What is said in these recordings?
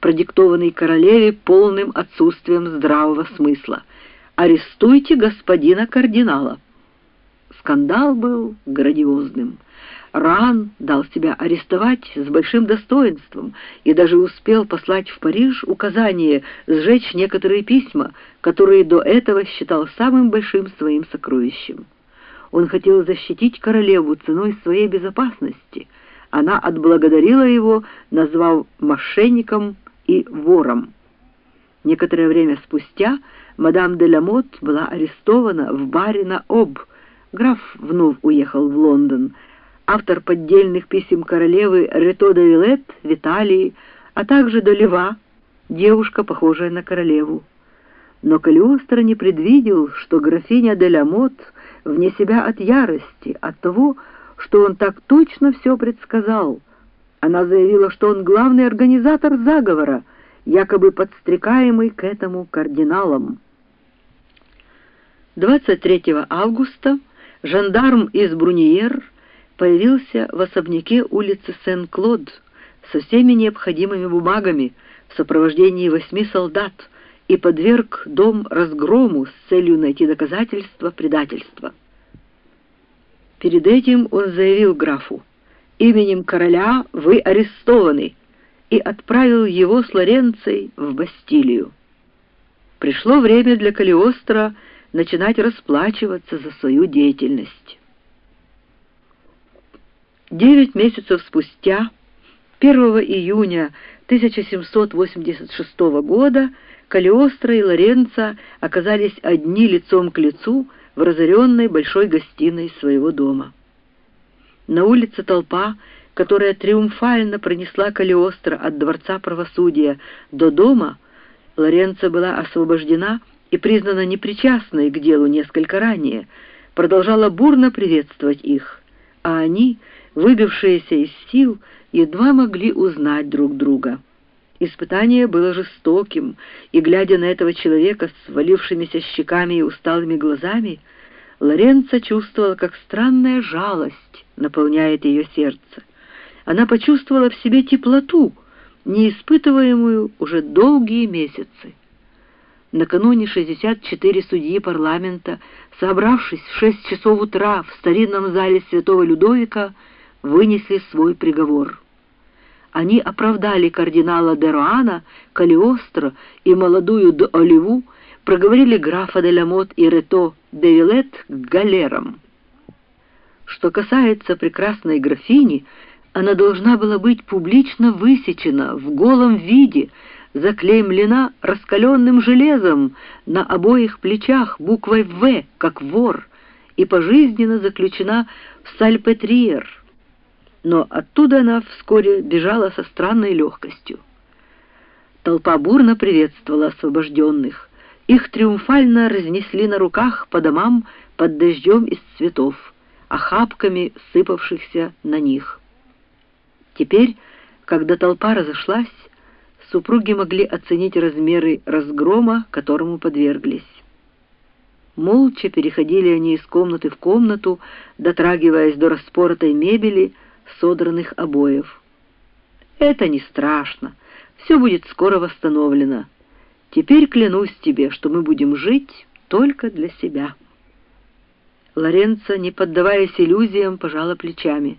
продиктованный королеве полным отсутствием здравого смысла. «Арестуйте господина кардинала». Скандал был грандиозным. Ран дал себя арестовать с большим достоинством и даже успел послать в Париж указание сжечь некоторые письма, которые до этого считал самым большим своим сокровищем. Он хотел защитить королеву ценой своей безопасности. Она отблагодарила его, назвав мошенником и вором. Некоторое время спустя мадам де Ламот была арестована в баре на Об. Граф вновь уехал в Лондон, автор поддельных писем королевы Рето де Вилет в Италии, а также Долева, девушка, похожая на королеву. Но Калиостро не предвидел, что графиня де Ламот вне себя от ярости, от того, что он так точно все предсказал. Она заявила, что он главный организатор заговора, якобы подстрекаемый к этому кардиналом. 23 августа жандарм из Бруньер появился в особняке улицы Сен-Клод со всеми необходимыми бумагами в сопровождении восьми солдат и подверг дом разгрому с целью найти доказательства предательства. Перед этим он заявил графу, «Именем короля вы арестованы», и отправил его с Лоренцией в Бастилию. Пришло время для Калиостро начинать расплачиваться за свою деятельность. Девять месяцев спустя, 1 июня 1786 года, Калиостро и Лоренцо оказались одни лицом к лицу в разоренной большой гостиной своего дома. На улице толпа, которая триумфально пронесла Калиостро от Дворца правосудия до дома, Лоренцо была освобождена и признана непричастной к делу несколько ранее, продолжала бурно приветствовать их, а они — выбившиеся из сил, едва могли узнать друг друга. Испытание было жестоким, и, глядя на этого человека с валившимися щеками и усталыми глазами, Лоренцо чувствовала, как странная жалость наполняет ее сердце. Она почувствовала в себе теплоту, не испытываемую уже долгие месяцы. Накануне 64 судьи парламента, собравшись в 6 часов утра в старинном зале Святого Людовика, вынесли свой приговор. Они оправдали кардинала де Руана, Калиостро и молодую де Оливу, проговорили графа де Ламот и Рето де Вилет к галерам. Что касается прекрасной графини, она должна была быть публично высечена в голом виде, заклеймлена раскаленным железом на обоих плечах буквой «В», как вор, и пожизненно заключена в сальпетриер, но оттуда она вскоре бежала со странной легкостью. Толпа бурно приветствовала освобожденных. Их триумфально разнесли на руках по домам под дождем из цветов, охапками сыпавшихся на них. Теперь, когда толпа разошлась, супруги могли оценить размеры разгрома, которому подверглись. Молча переходили они из комнаты в комнату, дотрагиваясь до распоротой мебели, содранных обоев. «Это не страшно, все будет скоро восстановлено. Теперь клянусь тебе, что мы будем жить только для себя». Лоренцо, не поддаваясь иллюзиям, пожала плечами.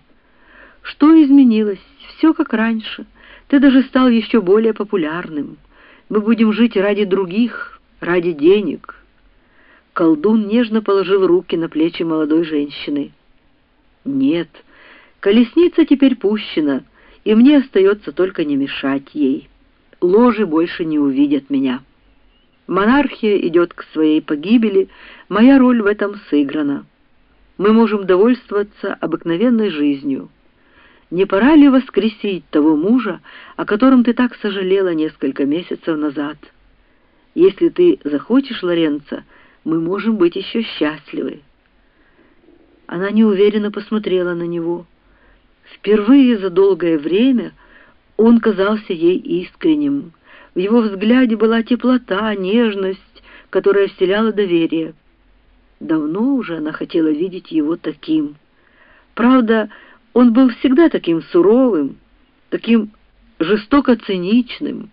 «Что изменилось? Все как раньше. Ты даже стал еще более популярным. Мы будем жить ради других, ради денег». Колдун нежно положил руки на плечи молодой женщины. «Нет, — Колесница теперь пущена, и мне остается только не мешать ей. Ложи больше не увидят меня. Монархия идет к своей погибели, моя роль в этом сыграна. Мы можем довольствоваться обыкновенной жизнью. Не пора ли воскресить того мужа, о котором ты так сожалела несколько месяцев назад? Если ты захочешь, Лоренцо, мы можем быть еще счастливы. Она неуверенно посмотрела на него. Впервые за долгое время он казался ей искренним. В его взгляде была теплота, нежность, которая вселяла доверие. Давно уже она хотела видеть его таким. Правда, он был всегда таким суровым, таким жестоко циничным,